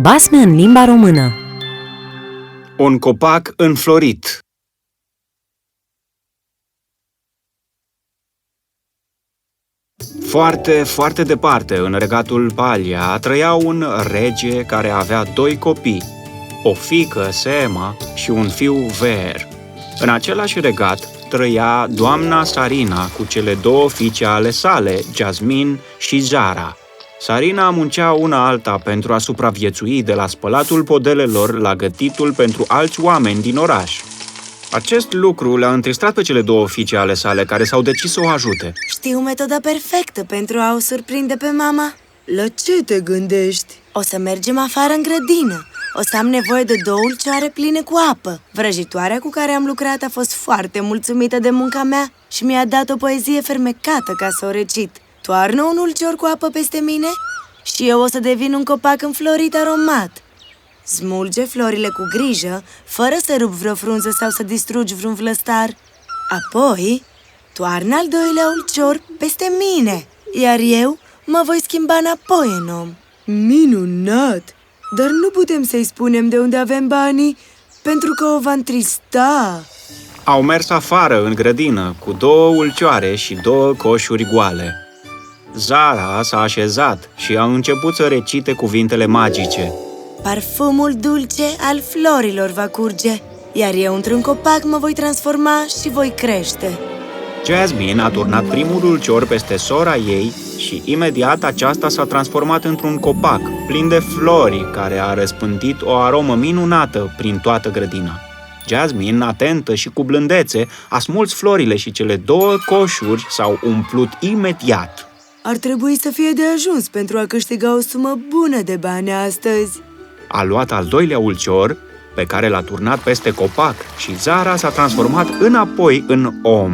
Basme în limba română Un copac înflorit Foarte, foarte departe, în regatul Palia, trăia un rege care avea doi copii, o fică, Sema, și un fiu, Ver. În același regat trăia doamna Sarina cu cele două fiice ale sale, Jasmine și Zara. Sarina muncea una alta pentru a supraviețui de la spălatul podelelor la gătitul pentru alți oameni din oraș. Acest lucru le-a întristat pe cele două fiice ale sale, care s-au decis să o ajute. Știu metoda perfectă pentru a o surprinde pe mama. La ce te gândești? O să mergem afară în grădină. O să am nevoie de două ulcioare pline cu apă. Vrăjitoarea cu care am lucrat a fost foarte mulțumită de munca mea și mi-a dat o poezie fermecată ca să o recit. Toarnă un ulcior cu apă peste mine și eu o să devin un copac înflorit aromat. Smulge florile cu grijă, fără să rup vreo frunză sau să distrugi vreun vlăstar. Apoi, toarnă al doilea ulcior peste mine, iar eu mă voi schimba înapoi în om. Minunat! Dar nu putem să-i spunem de unde avem banii, pentru că o va întrista. Au mers afară în grădină cu două ulcioare și două coșuri goale. Zara s-a așezat și a început să recite cuvintele magice. Parfumul dulce al florilor va curge, iar eu într-un copac mă voi transforma și voi crește. Jasmine a turnat primul ulcior peste sora ei și imediat aceasta s-a transformat într-un copac plin de flori care a răspândit o aromă minunată prin toată grădina. Jasmine, atentă și cu blândețe, a smuls florile și cele două coșuri s-au umplut imediat. Ar trebui să fie de ajuns pentru a câștiga o sumă bună de bani astăzi. A luat al doilea ulcior, pe care l-a turnat peste copac și Zara s-a transformat înapoi în om.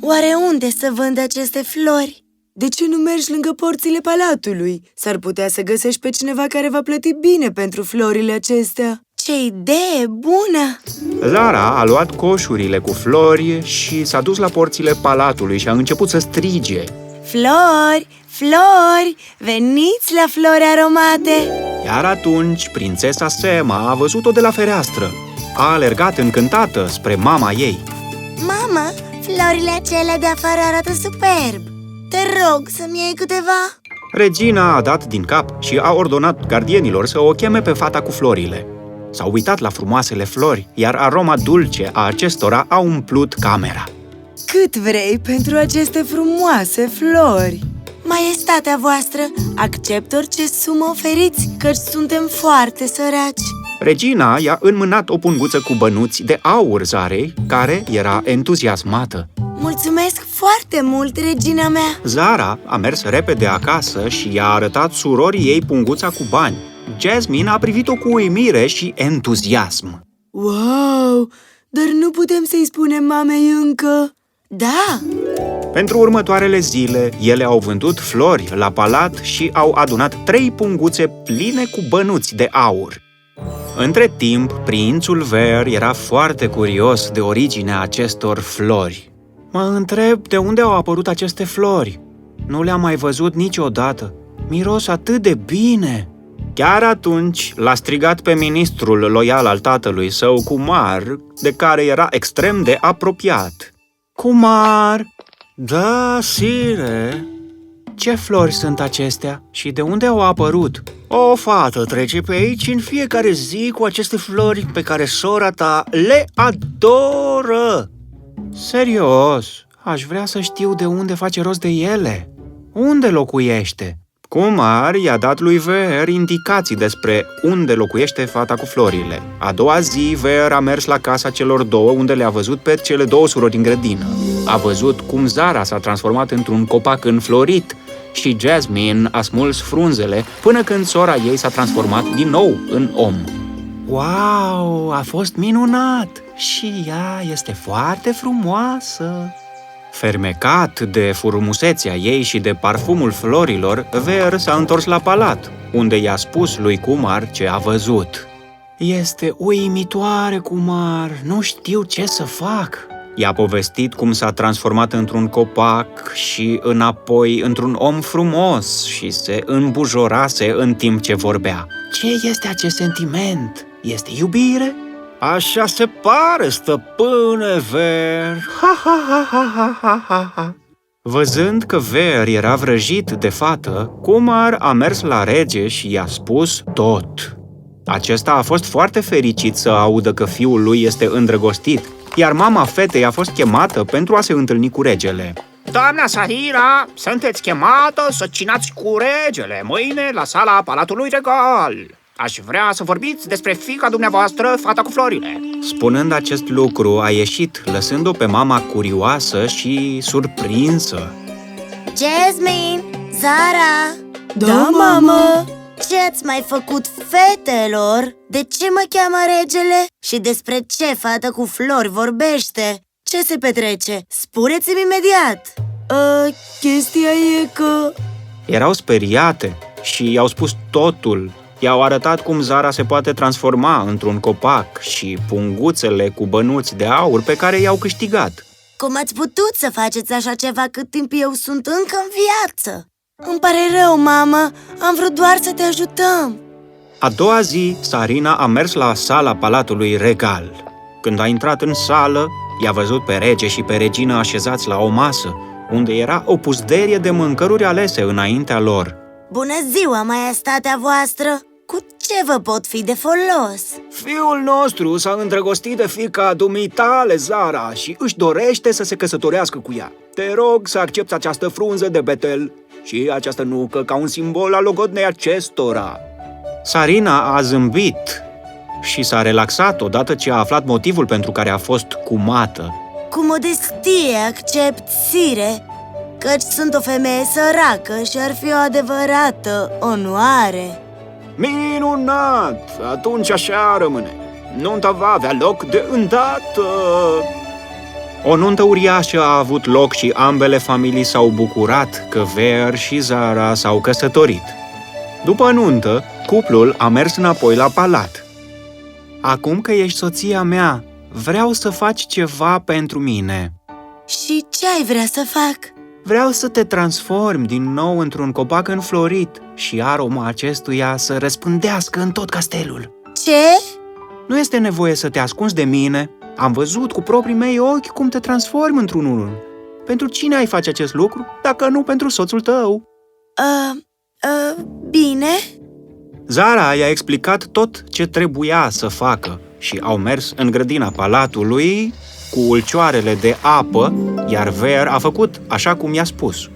Oare unde să vând aceste flori? De ce nu mergi lângă porțile palatului? S-ar putea să găsești pe cineva care va plăti bine pentru florile acestea. Ce idee bună! Zara a luat coșurile cu flori și s-a dus la porțile palatului și a început să strige. Flori, flori, veniți la flori aromate! Iar atunci, prințesa Sema a văzut-o de la fereastră. A alergat încântată spre mama ei. Mama, florile acelea de afară arată superb! Te rog să-mi iei câteva? Regina a dat din cap și a ordonat gardienilor să o cheme pe fata cu florile. S-au uitat la frumoasele flori, iar aroma dulce a acestora a umplut camera. Cât vrei pentru aceste frumoase flori? Maestatea voastră, accept orice sumă oferiți, căci suntem foarte săraci. Regina i-a înmânat o punguță cu bănuți de aur Zarei, care era entuziasmată. Mulțumesc foarte mult, regina mea! Zara a mers repede acasă și i-a arătat surorii ei punguța cu bani. Jasmine a privit-o cu uimire și entuziasm. Wow! Dar nu putem să-i spunem mamei încă... Da! Pentru următoarele zile, ele au vândut flori la palat și au adunat trei punguțe pline cu bănuți de aur. Între timp, prințul Ver era foarte curios de originea acestor flori. Mă întreb de unde au apărut aceste flori. Nu le-am mai văzut niciodată. Miros atât de bine! Chiar atunci l-a strigat pe ministrul loial al tatălui său, Kumar, de care era extrem de apropiat. Kumar! Da, sire! Ce flori sunt acestea și de unde au apărut? O fată trece pe aici în fiecare zi cu aceste flori pe care sora ta le adoră. Serios, aș vrea să știu de unde face rost de ele. Unde locuiește? Kumar i-a dat lui Ver indicații despre unde locuiește fata cu florile. A doua zi, Ver a mers la casa celor două unde le-a văzut pe cele două surori din grădină. A văzut cum Zara s-a transformat într-un copac înflorit și Jasmine a smuls frunzele până când sora ei s-a transformat din nou în om. Wow, a fost minunat! Și ea este foarte frumoasă! Fermecat de frumusețea ei și de parfumul florilor, Ver s-a întors la palat, unde i-a spus lui Kumar ce a văzut. Este uimitoare, Kumar, nu știu ce să fac. I-a povestit cum s-a transformat într-un copac și înapoi într-un om frumos și se îmbujorase în timp ce vorbea. Ce este acest sentiment? Este iubire? Așa se pare, stăpâne Ver! Ha, ha, ha, ha, ha, ha, ha, ha! Văzând că Ver era vrăjit de fată, Kumar a mers la rege și i-a spus tot. Acesta a fost foarte fericit să audă că fiul lui este îndrăgostit, iar mama fetei a fost chemată pentru a se întâlni cu regele. Doamna Sahira, sunteți chemată să cinați cu regele mâine la sala Palatului Regal. Aș vrea să vorbiți despre fica dumneavoastră, fata cu florile. Spunând acest lucru, a ieșit, lăsând-o pe mama curioasă și surprinsă. Jasmine, Zara, Da, mamă! ce ați mai făcut fetelor? De ce mă cheamă regele? Și despre ce fată cu flori vorbește? Ce se petrece? Spuneți-mi imediat! Uh, chestia e că... Erau speriate și i-au spus totul. I-au arătat cum Zara se poate transforma într-un copac și punguțele cu bănuți de aur pe care i-au câștigat. Cum ați putut să faceți așa ceva cât timp eu sunt încă în viață? Îmi pare rău, mamă! Am vrut doar să te ajutăm! A doua zi, Sarina a mers la sala palatului regal. Când a intrat în sală, i-a văzut pe rege și pe regină așezați la o masă, unde era o puzderie de mâncăruri alese înaintea lor. Bună ziua, maestatea voastră! Cu ce vă pot fi de folos? Fiul nostru s-a îndrăgostit de fica dumitale, Zara, și își dorește să se căsătorească cu ea. Te rog să accepti această frunză de betel și această nucă ca un simbol al logodnei acestora. Sarina a zâmbit și s-a relaxat odată ce a aflat motivul pentru care a fost cumată. Cu modestie accept, sire, căci sunt o femeie săracă și ar fi o adevărată onoare. Minunat! Atunci așa rămâne. Nunta va avea loc de îndată. O nuntă uriașă a avut loc și ambele familii s-au bucurat că Ver și Zara s-au căsătorit. După nuntă, cuplul a mers înapoi la palat. Acum că ești soția mea, vreau să faci ceva pentru mine. Și ce ai vrea să fac? Vreau să te transformi din nou într-un copac înflorit și aroma acestuia să răspândească în tot castelul. Ce? Nu este nevoie să te ascunzi de mine. Am văzut cu proprii mei ochi cum te transformi într-unul. Pentru cine ai face acest lucru, dacă nu pentru soțul tău? Uh, uh, bine? Zara i-a explicat tot ce trebuia să facă și au mers în grădina palatului cu ulcioarele de apă, iar Ver a făcut așa cum i-a spus.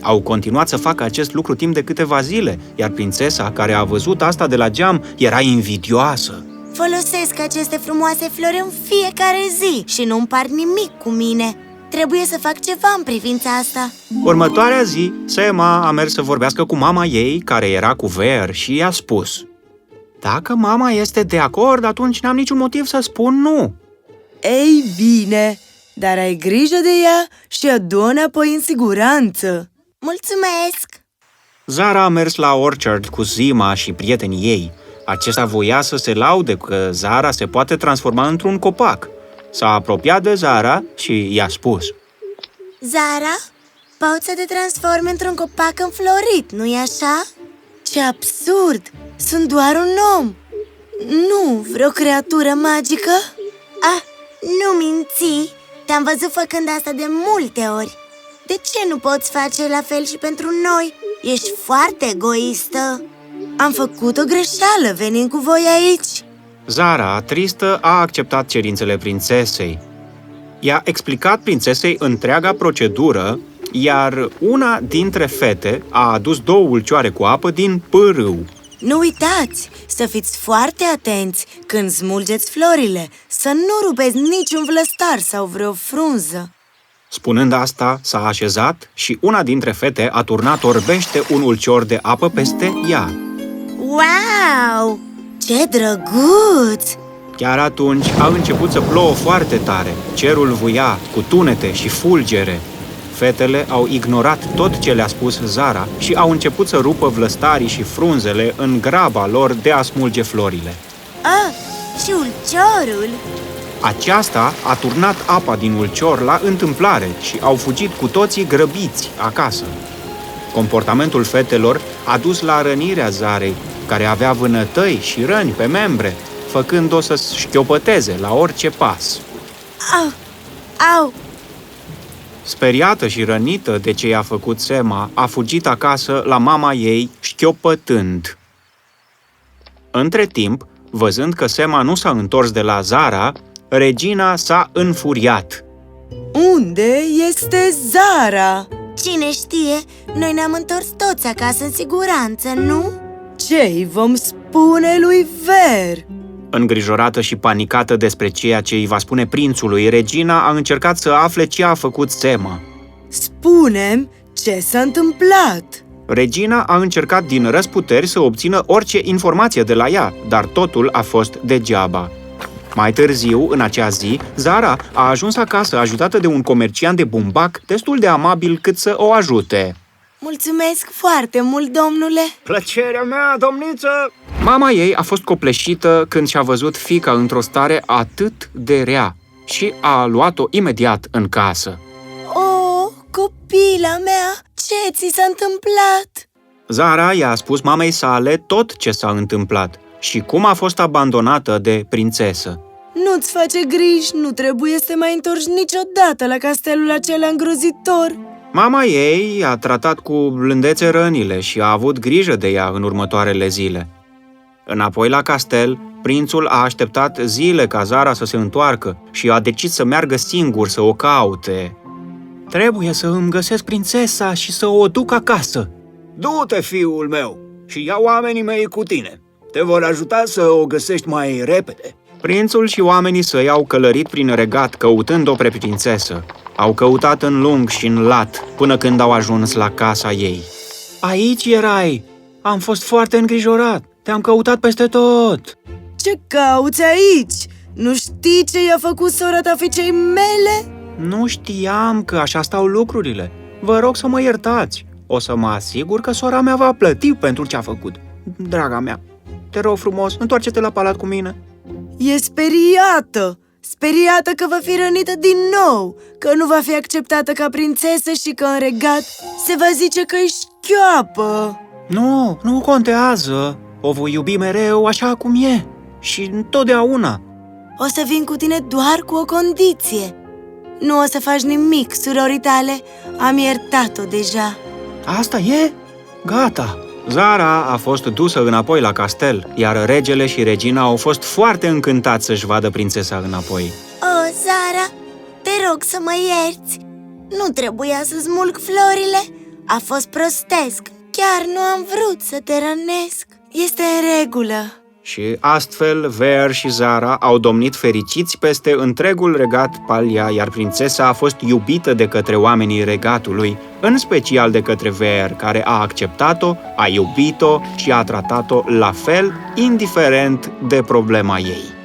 Au continuat să facă acest lucru timp de câteva zile, iar prințesa, care a văzut asta de la geam, era invidioasă. Folosesc aceste frumoase flori în fiecare zi și nu împart nimic cu mine. Trebuie să fac ceva în privința asta. Următoarea zi, Sema a mers să vorbească cu mama ei, care era cu Ver, și i-a spus Dacă mama este de acord, atunci n-am niciun motiv să spun nu. Ei bine, dar ai grijă de ea și adu-o înapoi în siguranță. Mulțumesc! Zara a mers la Orchard cu Zima și prietenii ei. Acesta voia să se laude că Zara se poate transforma într-un copac. S-a apropiat de Zara și i-a spus Zara, poți să te transformi într-un copac înflorit, nu-i așa? Ce absurd! Sunt doar un om! Nu vreo creatură magică? Ah, nu minți! Te-am văzut făcând asta de multe ori. De ce nu poți face la fel și pentru noi? Ești foarte egoistă. Am făcut o greșeală venind cu voi aici. Zara, tristă, a acceptat cerințele prințesei. I-a explicat prințesei întreaga procedură, iar una dintre fete a adus două ulcioare cu apă din pârâu. Nu uitați să fiți foarte atenți când smulgeți florile, să nu rupeți niciun vlăstar sau vreo frunză. Spunând asta, s-a așezat și una dintre fete a turnat orbește un ulcior de apă peste ea. Wow! Ce drăguț! Chiar atunci a început să plouă foarte tare. Cerul vuia cu tunete și fulgere. Fetele au ignorat tot ce le-a spus Zara și au început să rupă vlăstarii și frunzele în graba lor de a smulge florile. Ah, și ulciorul! Aceasta a turnat apa din ulcior la întâmplare și au fugit cu toții grăbiți acasă. Comportamentul fetelor a dus la rănirea Zarei, care avea vânătăi și răni pe membre, făcând-o să șchiopăteze la orice pas. Au, au, Speriată și rănită de ce i-a făcut Sema, a fugit acasă la mama ei, șchiopătând. Între timp, văzând că Sema nu s-a întors de la Zara, regina s-a înfuriat. Unde este Zara? cine știe, noi ne-am întors toți acasă în siguranță, nu? Ce-i vom spune lui Ver? Îngrijorată și panicată despre ceea ce îi va spune prințului, regina a încercat să afle ce a făcut Sema. Spunem ce s-a întâmplat. Regina a încercat din răsputeri să obțină orice informație de la ea, dar totul a fost degeaba. Mai târziu, în acea zi, Zara a ajuns acasă ajutată de un comerciant de bumbac destul de amabil cât să o ajute. Mulțumesc foarte mult, domnule! Plăcerea mea, domniță! Mama ei a fost copleșită când și-a văzut fica într-o stare atât de rea și a luat-o imediat în casă. O, copila mea, ce ți s-a întâmplat? Zara i-a spus mamei sale tot ce s-a întâmplat și cum a fost abandonată de prințesă. Nu-ți face griji, nu trebuie să te mai întorci niciodată la castelul acela îngrozitor. Mama ei a tratat cu blândețe rănile și a avut grijă de ea în următoarele zile. Înapoi la castel, prințul a așteptat zile ca Zara să se întoarcă și a decis să meargă singur să o caute. Trebuie să îmi găsesc prințesa și să o duc acasă. Du-te, fiul meu, și ia oamenii mei cu tine. Te vor ajuta să o găsești mai repede. Prințul și oamenii săi au călărit prin regat căutând-o pe prințesă. Au căutat în lung și în lat până când au ajuns la casa ei. Aici erai! Am fost foarte îngrijorat. Te-am căutat peste tot. Ce cauți aici? Nu știi ce i-a făcut sora ta fiicei mele? Nu știam că așa stau lucrurile. Vă rog să mă iertați. O să mă asigur că sora mea va plăti pentru ce a făcut. Draga mea, te rog frumos, întoarce-te la palat cu mine. E speriată! Speriată că va fi rănită din nou, că nu va fi acceptată ca prințesă și că în regat se va zice că îi șchioapă. Nu, nu contează. O voi iubi mereu așa cum e. Și întotdeauna. O să vin cu tine doar cu o condiție. Nu o să faci nimic, surorii tale. Am iertat-o deja. Asta e? Gata! Zara a fost dusă înapoi la castel, iar regele și regina au fost foarte încântați să-și vadă prințesa înapoi. O, Zara, te rog să mă ierți Nu trebuia să smulg florile A fost prostesc Chiar nu am vrut să te rănesc Este în regulă. Și astfel, Ver și Zara au domnit fericiți peste întregul regat Palia, iar prințesa a fost iubită de către oamenii regatului, în special de către Ver, care a acceptat-o, a iubit-o și a tratat-o la fel, indiferent de problema ei.